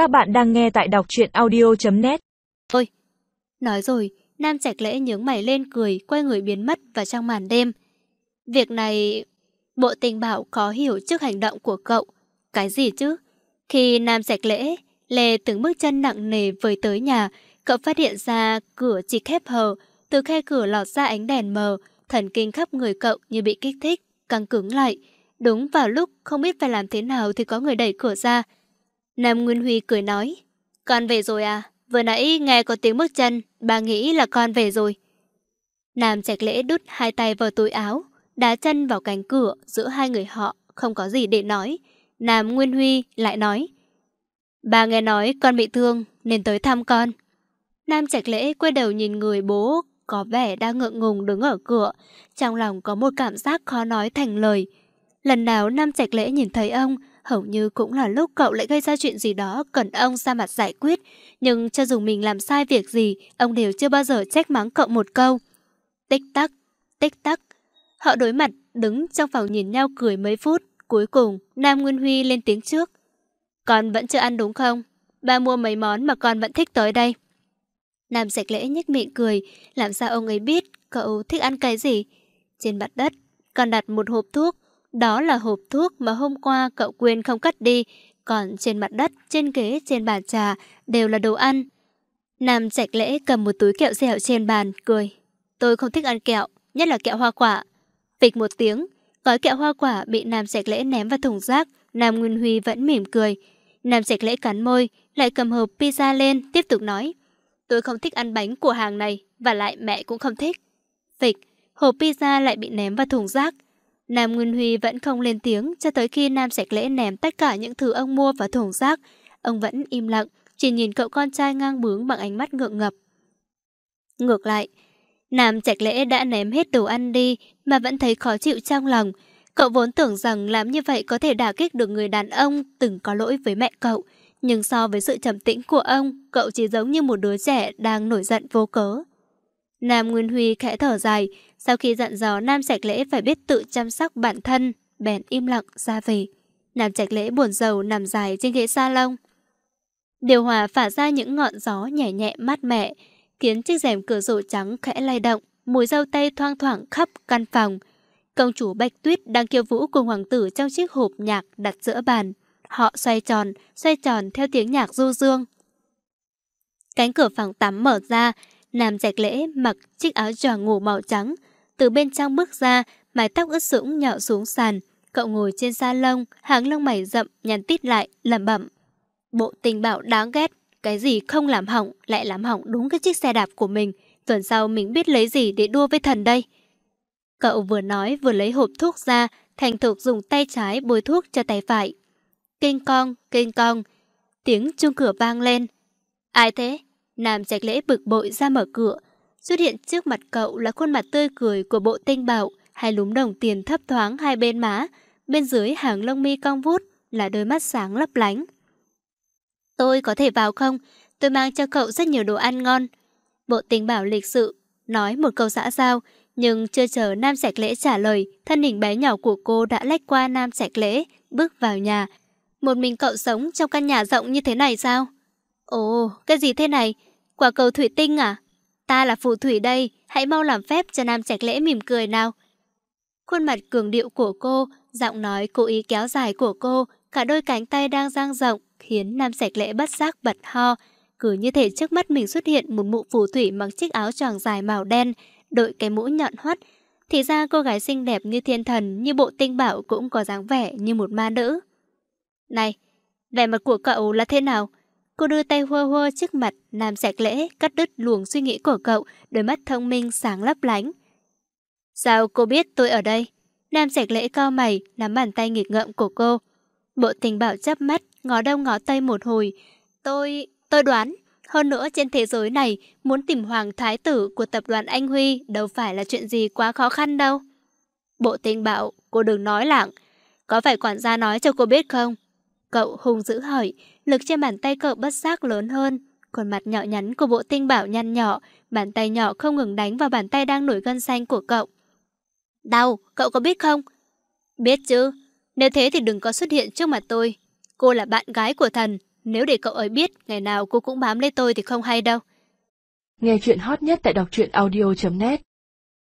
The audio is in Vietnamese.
Các bạn đang nghe tại đọc truyện audio.net Ôi! Nói rồi, Nam Trạch Lễ nhướng mày lên cười, quay người biến mất vào trong màn đêm. Việc này... Bộ tình bảo khó hiểu trước hành động của cậu. Cái gì chứ? Khi Nam Trạch Lễ, Lê từng bước chân nặng nề với tới nhà, cậu phát hiện ra cửa chỉ khép hờ, từ khe cửa lọt ra ánh đèn mờ, thần kinh khắp người cậu như bị kích thích, căng cứng lại. Đúng vào lúc không biết phải làm thế nào thì có người đẩy cửa ra. Nam Nguyên Huy cười nói, con về rồi à? Vừa nãy nghe có tiếng bước chân, bà nghĩ là con về rồi. Nam Trạch Lễ đút hai tay vào túi áo, đá chân vào cánh cửa giữa hai người họ, không có gì để nói. Nam Nguyên Huy lại nói, bà nghe nói con bị thương nên tới thăm con. Nam Trạch Lễ quay đầu nhìn người bố có vẻ đang ngượng ngùng đứng ở cửa, trong lòng có một cảm giác khó nói thành lời. Lần nào Nam Trạch Lễ nhìn thấy ông, hầu như cũng là lúc cậu lại gây ra chuyện gì đó cần ông ra mặt giải quyết. Nhưng cho dù mình làm sai việc gì, ông đều chưa bao giờ trách mắng cậu một câu. Tích tắc, tích tắc. Họ đối mặt, đứng trong phòng nhìn nhau cười mấy phút. Cuối cùng, Nam Nguyên Huy lên tiếng trước. Con vẫn chưa ăn đúng không? Ba mua mấy món mà con vẫn thích tới đây. Nam sạch lễ nhếch miệng cười, làm sao ông ấy biết cậu thích ăn cái gì? Trên mặt đất, còn đặt một hộp thuốc. Đó là hộp thuốc mà hôm qua cậu quên không cắt đi, còn trên mặt đất, trên ghế, trên bàn trà đều là đồ ăn. Nam Trạch Lễ cầm một túi kẹo dẻo trên bàn, cười. Tôi không thích ăn kẹo, nhất là kẹo hoa quả. Phịch một tiếng, gói kẹo hoa quả bị Nam Trạch Lễ ném vào thùng rác, Nam Nguyên Huy vẫn mỉm cười. Nam Trạch Lễ cắn môi, lại cầm hộp pizza lên, tiếp tục nói. Tôi không thích ăn bánh của hàng này, và lại mẹ cũng không thích. Phịch, hộp pizza lại bị ném vào thùng rác. Nam Nguyên Huy vẫn không lên tiếng cho tới khi Nam Sạch Lễ ném tất cả những thứ ông mua vào thùng rác. Ông vẫn im lặng, chỉ nhìn cậu con trai ngang bướng bằng ánh mắt ngượng ngập. Ngược lại, Nam Trạch Lễ đã ném hết đồ ăn đi mà vẫn thấy khó chịu trong lòng. Cậu vốn tưởng rằng làm như vậy có thể đả kích được người đàn ông từng có lỗi với mẹ cậu. Nhưng so với sự trầm tĩnh của ông, cậu chỉ giống như một đứa trẻ đang nổi giận vô cớ. Nam Nguyên Huy khẽ thở dài, sau khi dặn dò Nam Trạch Lễ phải biết tự chăm sóc bản thân, bèn im lặng ra về. Nam Trạch Lễ buồn rầu nằm dài trên ghế salon. Điều hòa phả ra những ngọn gió nhẹ nhẹ mát mẻ, khiến chiếc rèm cửa sổ trắng khẽ lay động, mùi dâu tây thoang thoảng khắp căn phòng. Công chúa Bạch Tuyết đang kêu vũ cùng hoàng tử trong chiếc hộp nhạc đặt giữa bàn. Họ xoay tròn, xoay tròn theo tiếng nhạc du dương. Cánh cửa phòng tắm mở ra, Nam Trạch Lễ mặc chiếc áo choàng ngủ màu trắng, từ bên trong bước ra, mái tóc ướt sũng nhỏ xuống sàn. Cậu ngồi trên sa lông, hàng lông mày rậm, nhăn tít lại, lẩm bẩm. Bộ tình bảo đáng ghét, cái gì không làm hỏng, lại làm hỏng đúng cái chiếc xe đạp của mình. Tuần sau mình biết lấy gì để đua với thần đây. Cậu vừa nói vừa lấy hộp thuốc ra, thành thục dùng tay trái bôi thuốc cho tay phải. Kinh cong, kinh cong. Tiếng chuông cửa vang lên. Ai thế? Nam trạch lễ bực bội ra mở cửa, Xuất hiện trước mặt cậu là khuôn mặt tươi cười của bộ tinh bảo, hai lúm đồng tiền thấp thoáng hai bên má, bên dưới hàng lông mi cong vút là đôi mắt sáng lấp lánh. Tôi có thể vào không? Tôi mang cho cậu rất nhiều đồ ăn ngon. Bộ tình bảo lịch sự, nói một câu xã giao, nhưng chưa chờ Nam Sạch Lễ trả lời, thân hình bé nhỏ của cô đã lách qua Nam Sạch Lễ, bước vào nhà. Một mình cậu sống trong căn nhà rộng như thế này sao? Ồ, cái gì thế này? Quả cầu thủy tinh à? Ta là phù thủy đây, hãy mau làm phép cho Nam Trạch Lễ mỉm cười nào. Khuôn mặt cường điệu của cô, giọng nói cố ý kéo dài của cô, cả đôi cánh tay đang dang rộng, khiến Nam Trạch Lễ bất giác bật ho. Cứ như thể trước mắt mình xuất hiện một mụ phù thủy mặc chiếc áo choàng dài màu đen, đội cái mũ nhọn hoắt. Thì ra cô gái xinh đẹp như thiên thần, như bộ tinh bảo cũng có dáng vẻ như một ma nữ. Này, vẻ mặt của cậu là thế nào? Cô đưa tay hơ hơ trước mặt, Nam Sạch Lễ cắt đứt luồng suy nghĩ của cậu, đôi mắt thông minh sáng lấp lánh. Sao cô biết tôi ở đây? Nam Sạch Lễ co mày, nắm bàn tay nghịch ngợm của cô. Bộ tình bảo chắp mắt, ngó đông ngó tây một hồi. Tôi... tôi đoán. Hơn nữa trên thế giới này, muốn tìm hoàng thái tử của tập đoàn Anh Huy đâu phải là chuyện gì quá khó khăn đâu. Bộ tình bảo, cô đừng nói lặng. Có phải quản gia nói cho cô biết không? Cậu hung dữ hỏi, lực trên bàn tay cậu bất giác lớn hơn. Còn mặt nhỏ nhắn của bộ tinh bảo nhăn nhỏ, bàn tay nhỏ không ngừng đánh vào bàn tay đang nổi gân xanh của cậu. Đau, cậu có biết không? Biết chứ, nếu thế thì đừng có xuất hiện trước mặt tôi. Cô là bạn gái của thần, Nếu để cậu ấy biết, ngày nào cô cũng bám lấy tôi thì không hay đâu. Nghe chuyện hot nhất tại đọc truyện audio.net